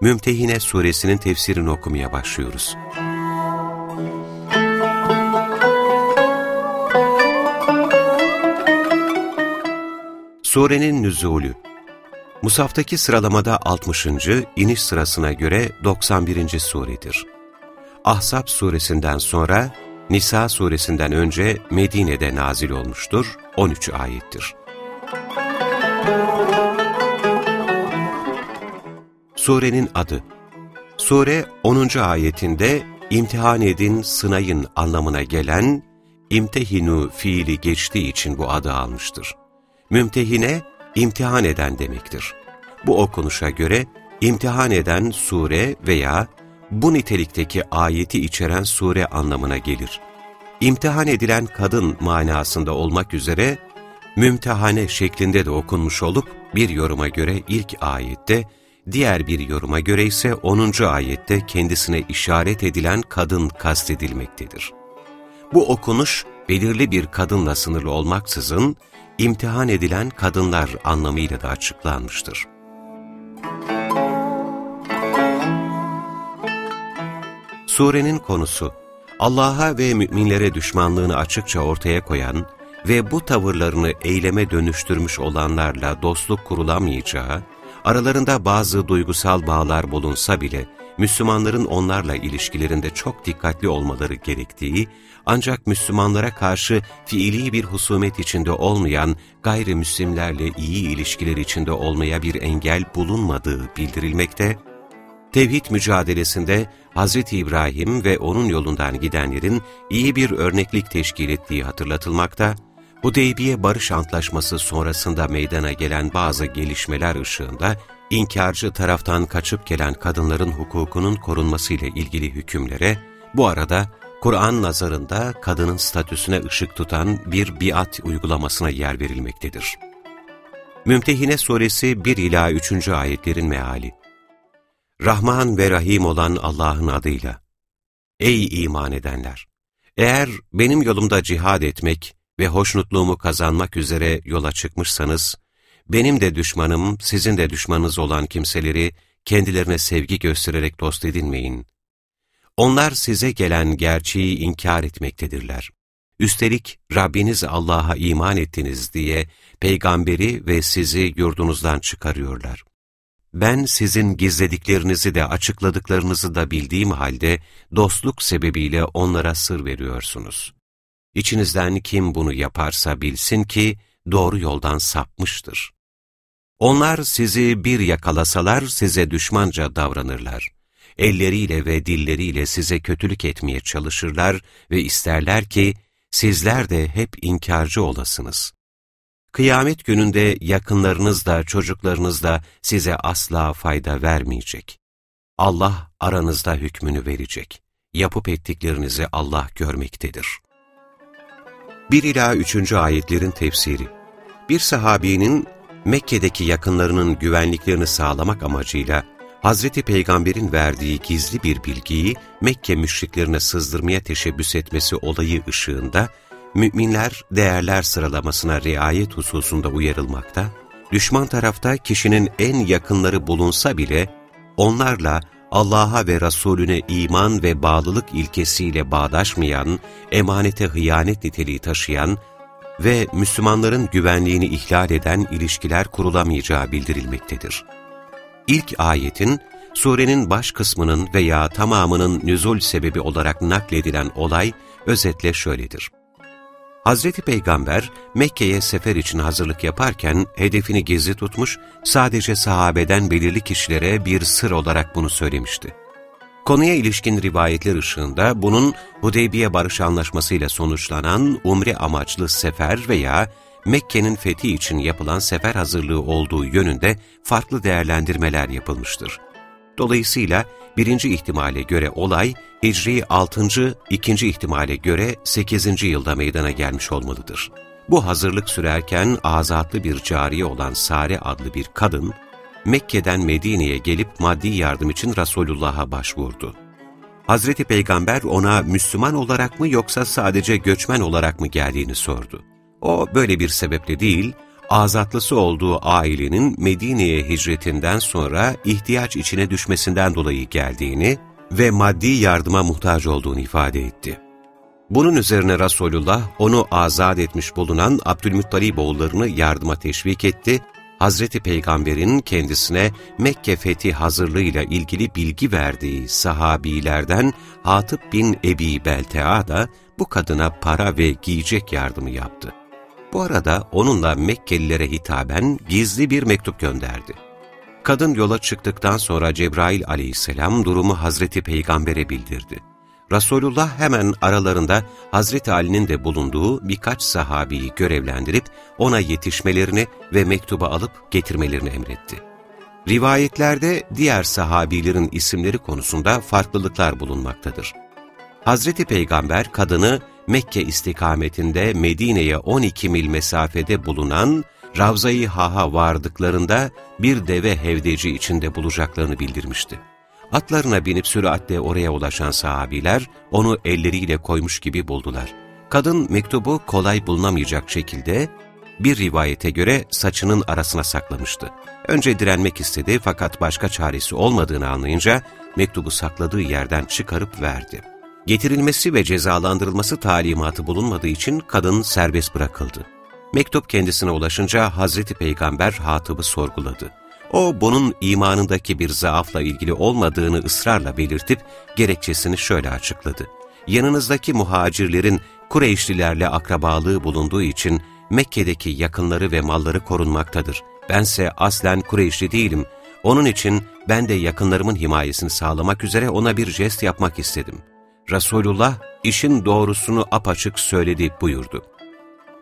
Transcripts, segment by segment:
Mümtehine Suresinin tefsirini okumaya başlıyoruz. Surenin nüzulü Musaftaki sıralamada 60. iniş sırasına göre 91. suredir. Ahzab suresinden sonra Nisa suresinden önce Medine'de nazil olmuştur, 13 ayettir. Surenin adı Sure 10. ayetinde imtihan edin, sınayın anlamına gelen imtehinu fiili geçtiği için bu adı almıştır. Mümtehine, imtihan eden demektir. Bu okunuşa göre imtihan eden sure veya bu nitelikteki ayeti içeren sure anlamına gelir. İmtihan edilen kadın manasında olmak üzere mümtehane şeklinde de okunmuş olup bir yoruma göre ilk ayette, diğer bir yoruma göre ise 10. ayette kendisine işaret edilen kadın kastedilmektedir. Bu okunuş belirli bir kadınla sınırlı olmaksızın imtihan edilen kadınlar anlamıyla da açıklanmıştır. Surenin konusu, Allah'a ve müminlere düşmanlığını açıkça ortaya koyan ve bu tavırlarını eyleme dönüştürmüş olanlarla dostluk kurulamayacağı, aralarında bazı duygusal bağlar bulunsa bile Müslümanların onlarla ilişkilerinde çok dikkatli olmaları gerektiği, ancak Müslümanlara karşı fiili bir husumet içinde olmayan gayrimüslimlerle iyi ilişkiler içinde olmaya bir engel bulunmadığı bildirilmekte, tevhid mücadelesinde Hz. İbrahim ve onun yolundan gidenlerin iyi bir örneklik teşkil ettiği hatırlatılmakta, Hudeybiye Barış Antlaşması sonrasında meydana gelen bazı gelişmeler ışığında, inkarcı taraftan kaçıp gelen kadınların hukukunun korunmasıyla ilgili hükümlere, bu arada Kur'an nazarında kadının statüsüne ışık tutan bir biat uygulamasına yer verilmektedir. Mümtehine Suresi 1 ila 3. ayetlerin meali. Rahman ve Rahim olan Allah'ın adıyla. Ey iman edenler! Eğer benim yolumda cihad etmek ve hoşnutluğumu kazanmak üzere yola çıkmışsanız, benim de düşmanım, sizin de düşmanınız olan kimseleri kendilerine sevgi göstererek dost edinmeyin. Onlar size gelen gerçeği inkar etmektedirler. Üstelik Rabbiniz Allah'a iman ettiniz diye peygamberi ve sizi yurdunuzdan çıkarıyorlar. Ben sizin gizlediklerinizi de açıkladıklarınızı da bildiğim halde dostluk sebebiyle onlara sır veriyorsunuz. İçinizden kim bunu yaparsa bilsin ki doğru yoldan sapmıştır. Onlar sizi bir yakalasalar size düşmanca davranırlar. Elleriyle ve dilleriyle size kötülük etmeye çalışırlar ve isterler ki sizler de hep inkarcı olasınız. Kıyamet gününde yakınlarınız da çocuklarınız da size asla fayda vermeyecek. Allah aranızda hükmünü verecek. Yapıp ettiklerinizi Allah görmektedir. 1 ila 3. ayetlerin tefsiri Bir sahabinin Mekke'deki yakınlarının güvenliklerini sağlamak amacıyla Hazreti Peygamber'in verdiği gizli bir bilgiyi Mekke müşriklerine sızdırmaya teşebbüs etmesi olayı ışığında müminler değerler sıralamasına riayet hususunda uyarılmakta, düşman tarafta kişinin en yakınları bulunsa bile onlarla Allah'a ve Resulüne iman ve bağlılık ilkesiyle bağdaşmayan, emanete hıyanet niteliği taşıyan ve Müslümanların güvenliğini ihlal eden ilişkiler kurulamayacağı bildirilmektedir. İlk ayetin, surenin baş kısmının veya tamamının nüzul sebebi olarak nakledilen olay özetle şöyledir. Hazreti Peygamber Mekke'ye sefer için hazırlık yaparken hedefini gizli tutmuş, sadece sahabeden belirli kişilere bir sır olarak bunu söylemişti. Konuya ilişkin rivayetler ışığında bunun Hudeybiye Barış Anlaşması ile sonuçlanan umre amaçlı sefer veya Mekke'nin fethi için yapılan sefer hazırlığı olduğu yönünde farklı değerlendirmeler yapılmıştır. Dolayısıyla birinci ihtimale göre olay, Hicri 6. ikinci ihtimale göre 8. yılda meydana gelmiş olmalıdır. Bu hazırlık sürerken azatlı bir cariye olan Sare adlı bir kadın, Mekke'den Medine'ye gelip maddi yardım için Resulullah'a başvurdu. Hazreti Peygamber ona Müslüman olarak mı yoksa sadece göçmen olarak mı geldiğini sordu. O böyle bir sebeple değil, azatlısı olduğu ailenin Medine'ye hicretinden sonra ihtiyaç içine düşmesinden dolayı geldiğini ve maddi yardıma muhtaç olduğunu ifade etti. Bunun üzerine Resulullah onu azat etmiş bulunan Abdülmuttalib oğullarını yardıma teşvik etti Hazreti Peygamber'in kendisine Mekke fethi hazırlığıyla ilgili bilgi verdiği sahabilerden Hatip bin Ebi Beltea da bu kadına para ve giyecek yardımı yaptı. Bu arada onunla Mekkelilere hitaben gizli bir mektup gönderdi. Kadın yola çıktıktan sonra Cebrail aleyhisselam durumu Hazreti Peygamber'e bildirdi. Resulullah hemen aralarında Hazreti Ali'nin de bulunduğu birkaç sahabiyi görevlendirip ona yetişmelerini ve mektubu alıp getirmelerini emretti. Rivayetlerde diğer sahabilerin isimleri konusunda farklılıklar bulunmaktadır. Hazreti Peygamber kadını Mekke istikametinde Medine'ye 12 mil mesafede bulunan Ravza-i Haha vardıklarında bir deve hevdeci içinde bulacaklarını bildirmişti. Atlarına binip süratle oraya ulaşan sahabiler onu elleriyle koymuş gibi buldular. Kadın mektubu kolay bulunamayacak şekilde bir rivayete göre saçının arasına saklamıştı. Önce direnmek istedi fakat başka çaresi olmadığını anlayınca mektubu sakladığı yerden çıkarıp verdi. Getirilmesi ve cezalandırılması talimatı bulunmadığı için kadın serbest bırakıldı. Mektup kendisine ulaşınca Hazreti Peygamber Hatip'i sorguladı. O bunun imanındaki bir zaafla ilgili olmadığını ısrarla belirtip gerekçesini şöyle açıkladı. Yanınızdaki muhacirlerin Kureyşlilerle akrabalığı bulunduğu için Mekke'deki yakınları ve malları korunmaktadır. Bense aslen Kureyşli değilim. Onun için ben de yakınlarımın himayesini sağlamak üzere ona bir jest yapmak istedim. Resulullah işin doğrusunu apaçık söyledi buyurdu.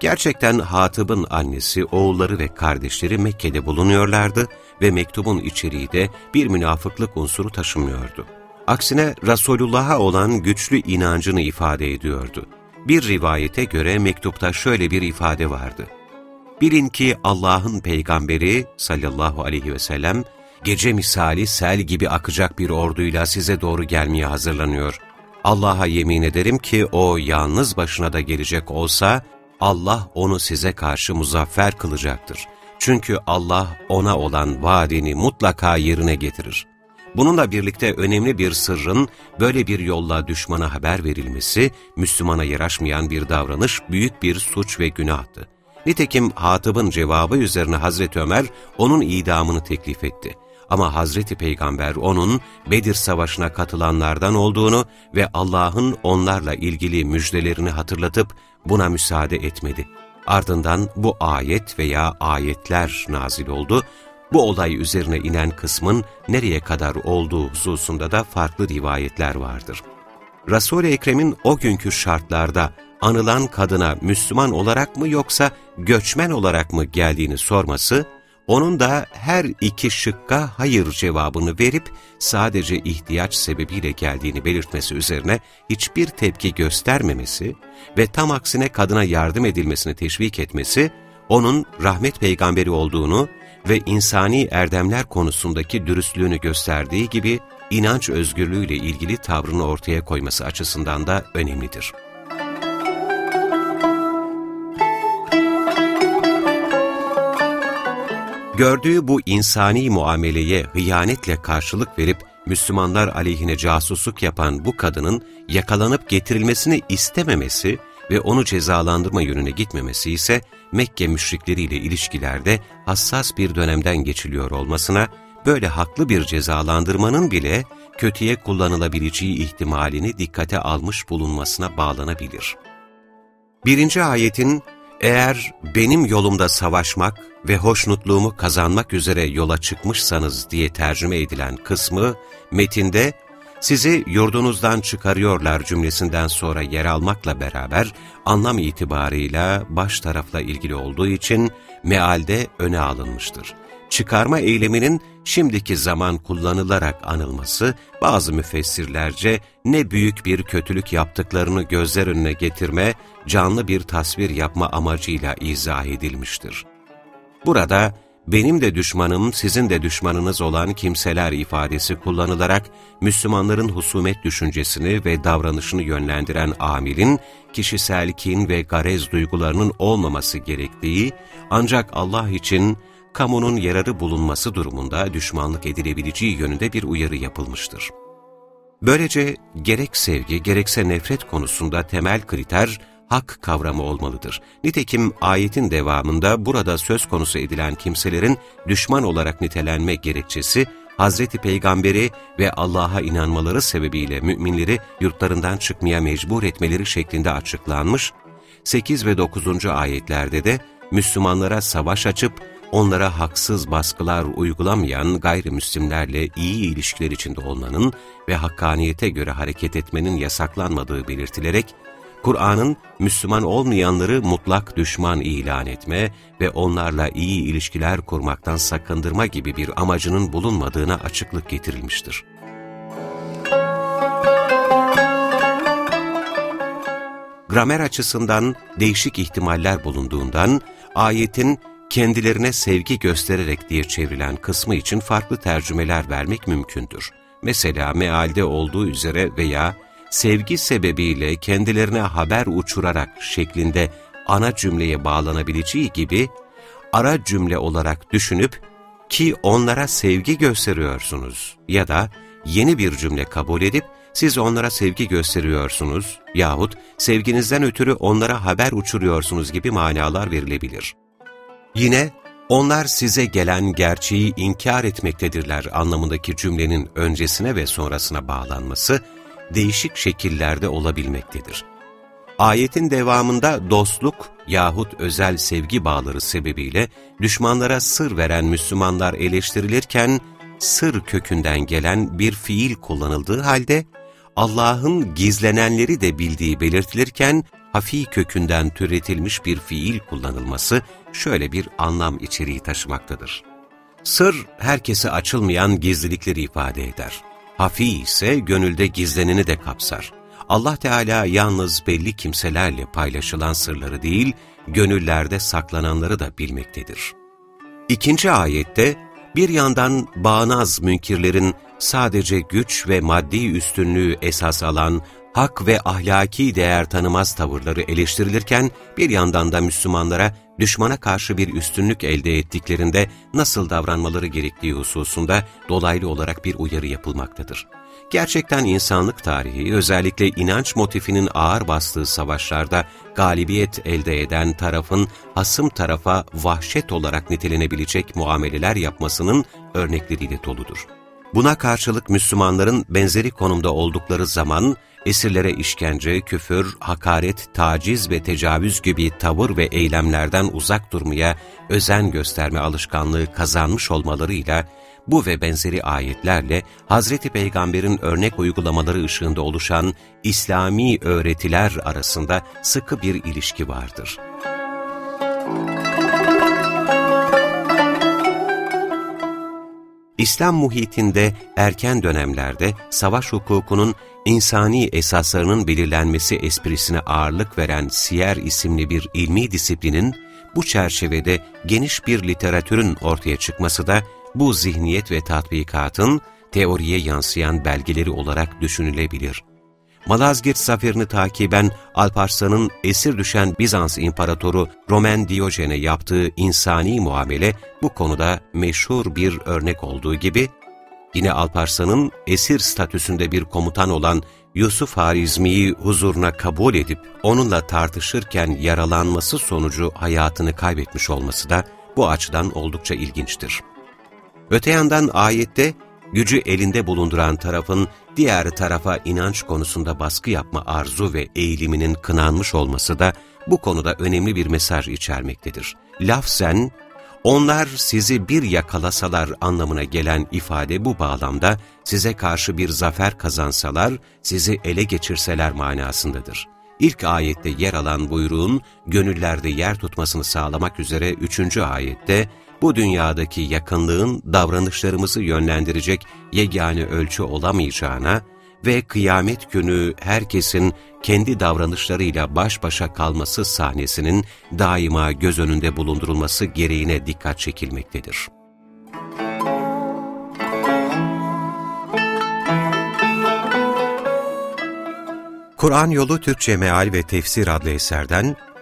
Gerçekten Hatib'in annesi, oğulları ve kardeşleri Mekke'de bulunuyorlardı ve mektubun içeriği de bir münafıklık unsuru taşımıyordu. Aksine Resulullah'a olan güçlü inancını ifade ediyordu. Bir rivayete göre mektupta şöyle bir ifade vardı. Bilin ki Allah'ın peygamberi sallallahu aleyhi ve sellem, gece misali sel gibi akacak bir orduyla size doğru gelmeye hazırlanıyor. Allah'a yemin ederim ki o yalnız başına da gelecek olsa, Allah onu size karşı muzaffer kılacaktır. Çünkü Allah ona olan vaadini mutlaka yerine getirir. Bununla birlikte önemli bir sırrın böyle bir yolla düşmana haber verilmesi, Müslümana yaraşmayan bir davranış büyük bir suç ve günahtı. Nitekim Hatib'in cevabı üzerine Hazreti Ömer onun idamını teklif etti. Ama Hazreti Peygamber onun Bedir Savaşı'na katılanlardan olduğunu ve Allah'ın onlarla ilgili müjdelerini hatırlatıp buna müsaade etmedi. Ardından bu ayet veya ayetler nazil oldu. Bu olay üzerine inen kısmın nereye kadar olduğu hususunda da farklı rivayetler vardır. Resul-i Ekrem'in o günkü şartlarda anılan kadına Müslüman olarak mı yoksa göçmen olarak mı geldiğini sorması, onun da her iki şıkka hayır cevabını verip sadece ihtiyaç sebebiyle geldiğini belirtmesi üzerine hiçbir tepki göstermemesi ve tam aksine kadına yardım edilmesini teşvik etmesi, onun rahmet peygamberi olduğunu ve insani erdemler konusundaki dürüstlüğünü gösterdiği gibi inanç özgürlüğüyle ilgili tavrını ortaya koyması açısından da önemlidir. Gördüğü bu insani muameleye hıyanetle karşılık verip Müslümanlar aleyhine casusluk yapan bu kadının yakalanıp getirilmesini istememesi ve onu cezalandırma yönüne gitmemesi ise Mekke müşrikleriyle ilişkilerde hassas bir dönemden geçiliyor olmasına, böyle haklı bir cezalandırmanın bile kötüye kullanılabileceği ihtimalini dikkate almış bulunmasına bağlanabilir. Birinci ayetin eğer benim yolumda savaşmak ve hoşnutluğumu kazanmak üzere yola çıkmışsanız diye tercüme edilen kısmı, metinde sizi yurdunuzdan çıkarıyorlar cümlesinden sonra yer almakla beraber anlam itibarıyla baş tarafla ilgili olduğu için mealde öne alınmıştır. Çıkarma eyleminin şimdiki zaman kullanılarak anılması, bazı müfessirlerce ne büyük bir kötülük yaptıklarını gözler önüne getirme, canlı bir tasvir yapma amacıyla izah edilmiştir. Burada, benim de düşmanım, sizin de düşmanınız olan kimseler ifadesi kullanılarak Müslümanların husumet düşüncesini ve davranışını yönlendiren amilin kişisel kin ve garez duygularının olmaması gerektiği ancak Allah için kamunun yararı bulunması durumunda düşmanlık edilebileceği yönünde bir uyarı yapılmıştır. Böylece gerek sevgi gerekse nefret konusunda temel kriter hak kavramı olmalıdır. Nitekim ayetin devamında burada söz konusu edilen kimselerin düşman olarak nitelenme gerekçesi, Hazreti Peygamberi ve Allah'a inanmaları sebebiyle müminleri yurtlarından çıkmaya mecbur etmeleri şeklinde açıklanmış, 8 ve 9. ayetlerde de Müslümanlara savaş açıp onlara haksız baskılar uygulamayan gayrimüslimlerle iyi ilişkiler içinde olmanın ve hakkaniyete göre hareket etmenin yasaklanmadığı belirtilerek, Kur'an'ın Müslüman olmayanları mutlak düşman ilan etme ve onlarla iyi ilişkiler kurmaktan sakındırma gibi bir amacının bulunmadığına açıklık getirilmiştir. Gramer açısından değişik ihtimaller bulunduğundan, ayetin kendilerine sevgi göstererek diye çevrilen kısmı için farklı tercümeler vermek mümkündür. Mesela mealde olduğu üzere veya sevgi sebebiyle kendilerine haber uçurarak şeklinde ana cümleye bağlanabileceği gibi, ara cümle olarak düşünüp ki onlara sevgi gösteriyorsunuz ya da yeni bir cümle kabul edip siz onlara sevgi gösteriyorsunuz yahut sevginizden ötürü onlara haber uçuruyorsunuz gibi manalar verilebilir. Yine onlar size gelen gerçeği inkar etmektedirler anlamındaki cümlenin öncesine ve sonrasına bağlanması, değişik şekillerde olabilmektedir. Ayetin devamında dostluk yahut özel sevgi bağları sebebiyle düşmanlara sır veren Müslümanlar eleştirilirken, sır kökünden gelen bir fiil kullanıldığı halde, Allah'ın gizlenenleri de bildiği belirtilirken, hafi kökünden türetilmiş bir fiil kullanılması şöyle bir anlam içeriği taşımaktadır. Sır, herkese açılmayan gizlilikleri ifade eder. Hafi ise gönülde gizleneni de kapsar. Allah Teala yalnız belli kimselerle paylaşılan sırları değil, gönüllerde saklananları da bilmektedir. İkinci ayette, bir yandan bağnaz münkirlerin sadece güç ve maddi üstünlüğü esas alan, hak ve ahlaki değer tanımaz tavırları eleştirilirken, bir yandan da Müslümanlara düşmana karşı bir üstünlük elde ettiklerinde nasıl davranmaları gerektiği hususunda dolaylı olarak bir uyarı yapılmaktadır. Gerçekten insanlık tarihi, özellikle inanç motifinin ağır bastığı savaşlarda galibiyet elde eden tarafın hasım tarafa vahşet olarak nitelenebilecek muameleler yapmasının örnekleriyle doludur. Buna karşılık Müslümanların benzeri konumda oldukları zaman, esirlere işkence, küfür, hakaret, taciz ve tecavüz gibi tavır ve eylemlerden uzak durmaya özen gösterme alışkanlığı kazanmış olmalarıyla, bu ve benzeri ayetlerle Hazreti Peygamber'in örnek uygulamaları ışığında oluşan İslami öğretiler arasında sıkı bir ilişki vardır. İslam muhitinde erken dönemlerde savaş hukukunun insani esaslarının belirlenmesi esprisine ağırlık veren Siyer isimli bir ilmi disiplinin, bu çerçevede geniş bir literatürün ortaya çıkması da bu zihniyet ve tatbikatın teoriye yansıyan belgeleri olarak düşünülebilir. Malazgirt zaferini takiben Alparslan'ın esir düşen Bizans İmparatoru Roman Diyojen'e yaptığı insani muamele bu konuda meşhur bir örnek olduğu gibi, yine Alparslan'ın esir statüsünde bir komutan olan Yusuf Harizmi'yi huzuruna kabul edip onunla tartışırken yaralanması sonucu hayatını kaybetmiş olması da bu açıdan oldukça ilginçtir. Öte yandan ayette gücü elinde bulunduran tarafın diğer tarafa inanç konusunda baskı yapma arzu ve eğiliminin kınanmış olması da bu konuda önemli bir mesaj içermektedir. Lafzen, onlar sizi bir yakalasalar anlamına gelen ifade bu bağlamda size karşı bir zafer kazansalar, sizi ele geçirseler manasındadır. ilk ayette yer alan buyruğun gönüllerde yer tutmasını sağlamak üzere üçüncü ayette bu dünyadaki yakınlığın davranışlarımızı yönlendirecek yegane ölçü olamayacağına ve kıyamet günü herkesin kendi davranışlarıyla baş başa kalması sahnesinin daima göz önünde bulundurulması gereğine dikkat çekilmektedir. Kur'an Yolu Türkçe Meal ve Tefsir adlı eserden